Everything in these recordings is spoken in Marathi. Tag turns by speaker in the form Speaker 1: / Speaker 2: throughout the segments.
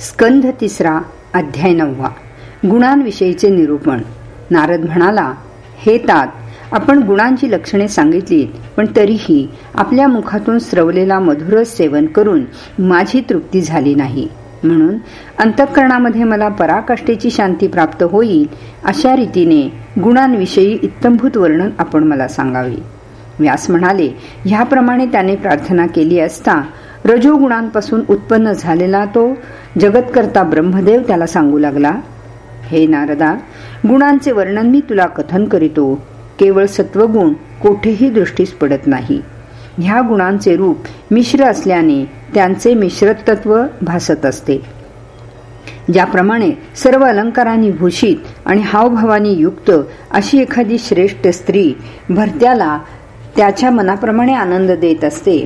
Speaker 1: स्कंध तिसरा अध्याय नववा. गुणांविषयीचे निरूपण. नारद म्हणाला हे तात आपण गुणांची लक्षणे सांगितलीत पण तरीही आपल्या मुखातून स्रवलेला मधुरस सेवन करून माझी तृप्ती झाली नाही. म्हणून अंतःकरणामध्ये मला पराकाष्ठेची शांती प्राप्त होईल अशा रीतीने गुणांविषयी इत्तंभूत वर्णन आपण मला सांगावे. व्यास म्हणाले ह्याप्रमाणे त्याने प्रार्थना केली असता रजोगुणांपासून उत्पन्न झालेला तो जगतकर्ता ब्रह्मदेव त्याला सांगू लागला हे नारदा गुणांचे वर्णन मी तुला कथन करीतो. केवळ सत्वगुण कोठेही दृष्टीस पडत नाही. ह्या गुणांचे रूप मिश्र असल्याने त्यांचे मिश्रतत्व भासत असते. ज्याप्रमाणे सर्व अलंकारांनी भूषित आणि हावभावानी युक्त अशी एखादी श्रेष्ठ स्त्री भरत्याला त्याच्या मनाप्रमाणे आनंद देत असते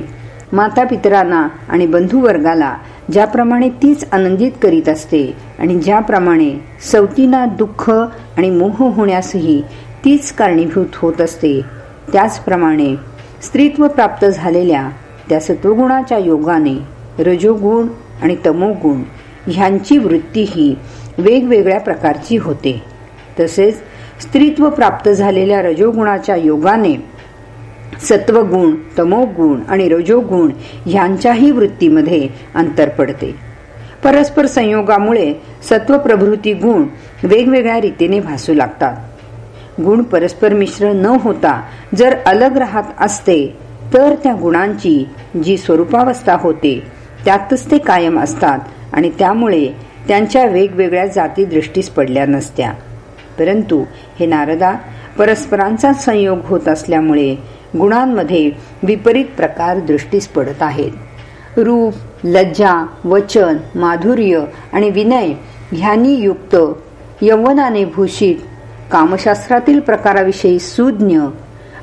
Speaker 1: माता पितरांना आणि बंधुवर्गाला ज्याप्रमाणे तीच आनंदित करीत असते आणि ज्याप्रमाणे सवतीना दुःख आणि मोह होण्यासही तीच कारणीभूत होत असते त्याचप्रमाणे स्त्रीत्व प्राप्त झालेल्या त्या सत्वगुणाच्या योगाने रजोगुण आणि तमोगुण ह्यांची वृत्तीही वेगवेगळ्या प्रकारची होते. तसेच स्त्रीत्व प्राप्त झालेल्या रजोगुणाच्या योगाने सत्वगुण तमोगुण आणि रजोगुण ह्यांच्याही वृत्तीमध्ये अंतर पडते. परस्पर संयोगामुळे सत्वप्रभृती गुण वेगवेगळ्या रीतीने भासू लागतात. गुण परस्पर मिश्र न होता जर अलग राहत असते तर त्या गुणांची जी स्वरूपावस्था होते त्यातच ते कायम असतात आणि त्यामुळे त्यांच्या वेगवेगळ्या जाती दृष्टीस पडल्या नसत्या. परंतु हे नारदा परस्परांचा संयोग होत असल्यामुळे गुणांमध्ये विपरीत प्रकार दृष्टीस पडत आहेत. रूप लज्जा वचन माधुर्य आणि विनय ह्यांनी युक्त यवनाने भूषित कामशास्त्रातील प्रकाराविषयी सुज्ञ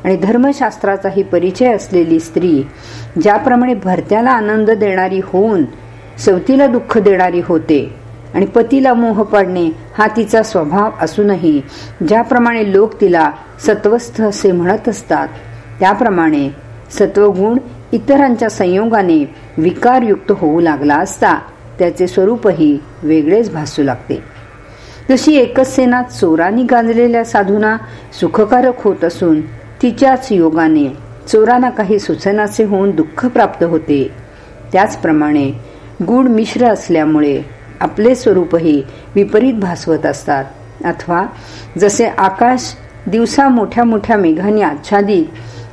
Speaker 1: आणि धर्मशास्त्राचाही परिचय असलेली स्त्री ज्याप्रमाणे भरत्याला आनंद देणारी होऊन सवतीला दुःख देणारी होते आणि पतीला मोह पाडणे हा तिचा स्वभाव असूनही ज्याप्रमाणे लोक तिला सत्वस्थ असे म्हणत असतात. त्याप्रमाणे सत्वगुण इतरांच्या संयोगाने विकारयुक्त होऊ लागला असता त्याचे स्वरूपही वेगळेच भासू लागते. जशी एकच सेना चोरांनी गाजलेल्या साधूना सुखकारक होत असून तिच्याच योगाने चोरांना काही सुचनाचे होऊन दुःख प्राप्त होते. त्याचप्रमाणे गुण मिश्र असल्यामुळे आपले स्वरूपही विपरीत भासवत असतात. अथवा जसे आकाश दिवसा मोठ्या मोठ्या मेघाने आच्छादित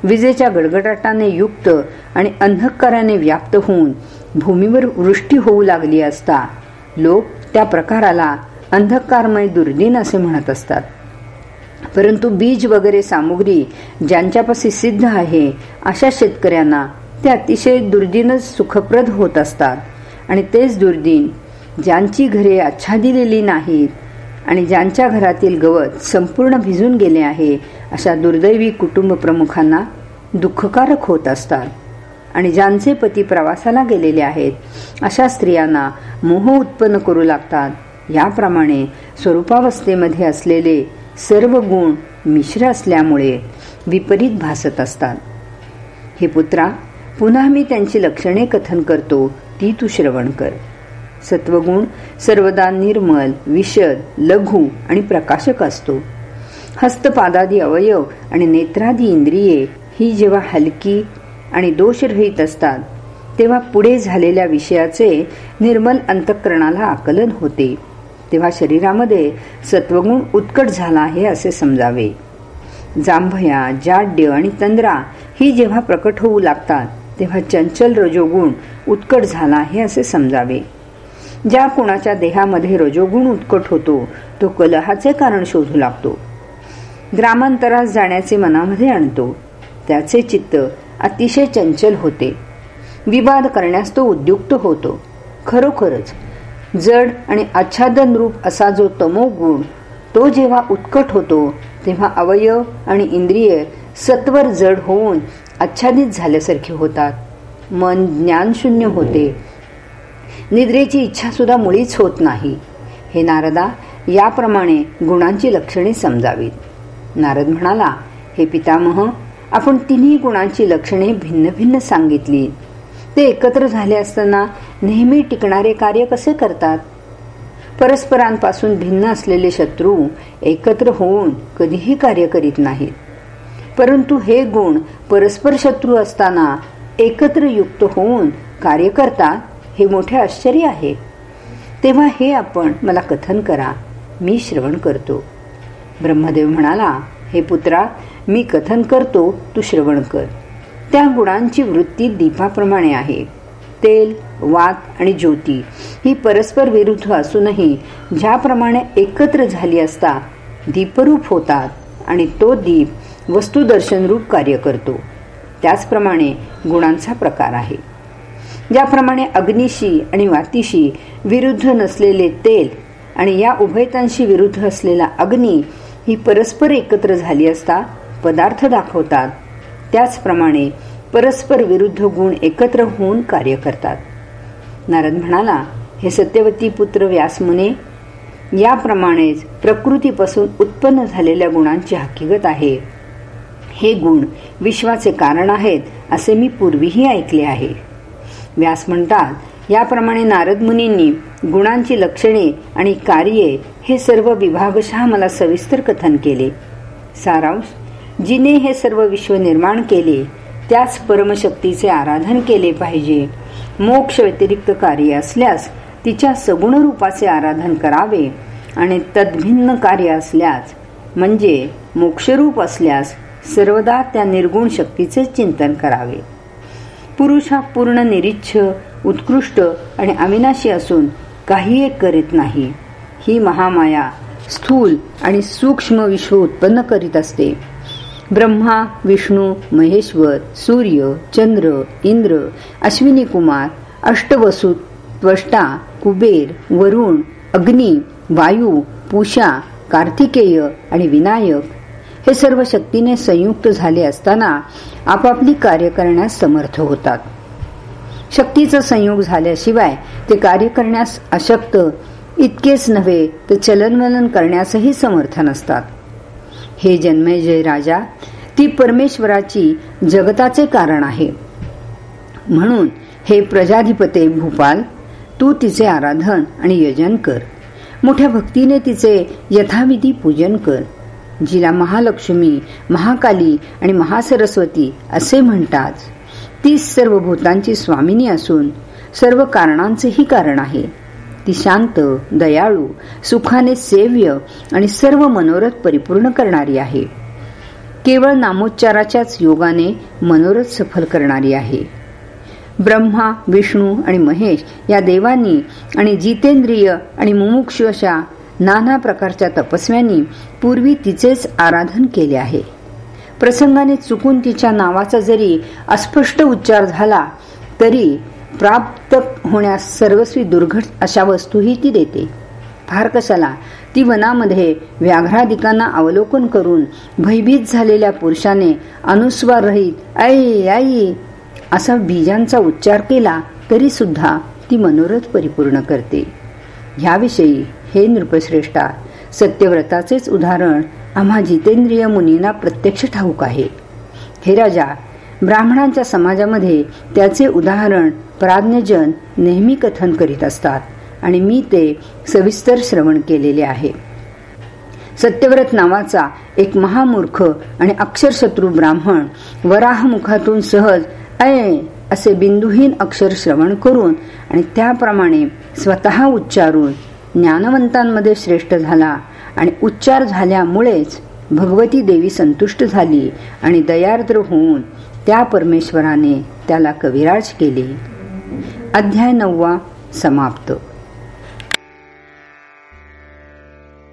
Speaker 1: विजेच्या गडगडाटाने युक्त आणि अंधकाराने व्याप्त होऊन भूमीवर वृष्टी होऊ लागली असता लोक त्या प्रकाराला अंधकारमय दुर्दिन असे म्हणत असतात. परंतु बीज वगैरे सामुग्री ज्यांच्यापाशी सिद्ध आहे अशा शेतकऱ्यांना ते अतिशय दुर्दिनच सुखप्रद होत असतात. आणि तेच दुर्दिन ज्यांची घरे आच्छादिलेली नाहीत आणि ज्यांच्या घरातील गवत संपूर्ण भिजून गेले आहे अशा दुर्दैवी कुटुंब प्रमुखांना दुःखकारक होत असतात. आणि ज्यांचे पती प्रवासाला गेलेले आहेत अशा स्त्रियांना मोह उत्पन्न करू लागतात. याप्रमाणे स्वरूपावस्थेमध्ये असलेले सर्व गुण मिश्र असल्यामुळे विपरीत भासत असतात. हे पुत्रा पुन्हा मी त्यांची लक्षणे कथन करतो ती तू श्रवण कर. सत्वगुण सर्वदा निर्मल विशद लघु आणि प्रकाशक असतो. हस्तपादादी अवयव आणि नेत्रादी इंद्रिये ही जेव्हा हलकी आणि दोषरहित असतात तेव्हा पुढे झालेल्या विषयाचे निर्मल अंतःकरणाला आकलन होते. तेव्हा शरीरामध्ये सत्वगुण उत्कट झाला आहे असे समजावे. जांभया जाड्य आणि तंद्रा ही जेव्हा प्रकट होऊ लागतात तेव्हा चंचल रजोगुण उत्कट झाला आहे असे समजावे. ज्या कुणाच्या देहामध्ये रजोगुण उत्कट होतो तो कलहाचे कारण शोधू लागतो. ग्रामांतरास जाण्याचे मनामध्ये आणतो. त्याचे चित्त अतिशय चंचल होते. विवाद करण्यास तो उद्युक्त होतो. खरोखरच जड आणि आच्छादन रूप असा जो तमो गुण तो जेव्हा उत्कट होतो तेव्हा अवयव आणि इंद्रिय सत्वर जड होऊन आच्छादित झाल्यासारखे होतात. मन ज्ञानशून्य होते. निद्रेची इच्छा सुद्धा मुळीच होत नाही. हे नारदा याप्रमाणे गुणांची लक्षणे समजावीत. नारद म्हणाला हे पितामह आपण तिन्ही गुणांची लक्षणे भिन्न भिन्न सांगितली. ते एकत्र झाले असताना नेहमी टिकणारे कार्य कसे करतात? परस्परांपासून भिन्न असलेले शत्रू एकत्र होऊन कधीही कार्य करीत नाहीत. परंतु हे गुण परस्पर शत्रू असताना एकत्र युक्त होऊन कार्य करतात? हे मोठे आश्चर्य आहे. तेव्हा हे आपण मला कथन करा. मी श्रवण करतो. ब्रह्मदेव म्हणाला हे पुत्रा मी कथन करतो तू श्रवण कर. त्या गुणांची वृत्ती दीपाप्रमाणे आहे. तेल वात आणि ज्योती ही परस्पर विरुद्ध असूनही ज्याप्रमाणे एकत्र झाली असता दीपरूप होतात आणि तो दीप वस्तुदर्शनरूप कार्य करतो. त्याचप्रमाणे गुणांचा प्रकार आहे. ज्याप्रमाणे अग्निशी आणि वातीशी विरुद्ध नसलेले तेल आणि या उभयतांशी विरुद्ध असलेला अग्नी ही परस्पर एकत्र झाली असता पदार्थ दाखवतात. त्याचप्रमाणे परस्पर विरुद्ध गुण एकत्र होऊन कार्य करतात. नारद म्हणाला हे सत्यवती पुत्र व्यासमुने याप्रमाणेच प्रकृतीपासून उत्पन्न झालेल्या गुणांची हकीकत आहे. हे गुण विश्वाचे कारण आहेत असे मी पूर्वीही ऐकले आहे. व्यास म्हणतात याप्रमाणे नारद मुनींनी गुणांची लक्षणे आणि कार्ये हे सर्व विभागशः मला सविस्तर कथन केले. सारांश जिने हे सर्व विश्व निर्माण केले त्याच परमशक्तीचे आराधन केले पाहिजे. मोक्ष व्यतिरिक्त कार्य असल्यास तिच्या सगुण रूपाचे आराधन करावे आणि तद्भिन्न कार्य असल्यास म्हणजे मोक्षरूप असल्यास सर्वदा त्या निर्गुण शक्तीचे चिंतन करावे. पुरुष हा पूर्ण निरीच्छ उत्कृष्ट आणि अविनाशी असून काही एक करीत नाही. ही महामाया स्थूल आणि सूक्ष्म विश्व उत्पन्न करीत असते. ब्रह्मा विष्णू महेश्वर सूर्य चंद्र इंद्र अश्विनी कुमार अष्टवसु त्वष्टा कुबेर वरुण अग्नी वायू पूषा कार्तिकेय आणि विनायक हे सर्व शक्तीने संयुक्त झाले असताना आपापली कार्य करण्यास समर्थ होतात. शक्तीचा संयोग झाल्याशिवाय ते कार्य करण्यास अशक्त इतकेच नव्हे तर चलनवलन करण्यासही समर्थ नसतात. हे जन्मेजय राजा ती परमेश्वराची जगताचे कारण आहे. म्हणून हे प्रजाधिपते भूपाल तू तिचे आराधन आणि यजन कर. मोठ्या भक्तीने तिचे यथाविधी पूजन कर. जिला महालक्ष्मी महाकाली आणि महासरस्वती असे म्हणतात. ती सर्व भूतांची स्वामिनी असून सर्व कारणांचेही कारण आहे. ती शांत दयाळू सुखाने सेव्य आणि सर्व मनोरथ परिपूर्ण करणारी आहे. केवळ नामोच्चाराच्याच योगाने मनोरथ सफल करणारी आहे. ब्रह्मा विष्णू आणि महेश या देवांनी आणि जितेंद्रिय आणि मुमुक्षु अशा नाना प्रकारच्या तपस्व्यांनी पूर्वी तिचेच आराधन केले आहे. प्रसंगाने चुकून तिच्या नावाचा जरी अस्पष्ट उच्चार झाला तरी प्राप्त होण्यास सर्वस्वी दुर्घट अशा वस्तूही ती देते. फार कशाला ती वनामध्ये व्याघ्रादिकांना अवलोकन करून भयभीत झालेल्या पुरुषाने अनुस्वार रहित आई आई असा बीजांचा उच्चार केला तरी सुद्धा ती मनोरथ परिपूर्ण करते. ह्याविषयी हे नृपश्रेष्ठा सत्यव्रताचेच उदाहरण आम्हा जितेंद्रिय मुनींना प्रत्यक्ष ठाऊक आहे. हे राजा ब्राह्मणांच्या समाजामध्ये त्याचे उदाहरण प्राज्ञजन नेहमी कथन करीत असतात आणि मी ते सविस्तर श्रवण केलेले आहे. सत्यव्रत नावाचा एक महामूर्ख आणि अक्षरशत्रू ब्राह्मण वराहमुखातून सहज अय असे बिंदुहीन अक्षर श्रवण करून आणि त्याप्रमाणे स्वतः उच्चारून ज्ञानवंतांमध्ये श्रेष्ठ झाला आणि उच्चार झाल्यामुळेच भगवती देवी संतुष्ट झाली आणि दयार्द्र होऊन त्या परमेश्वराने त्याला कविराज केले. अध्याय नववा समाप्त.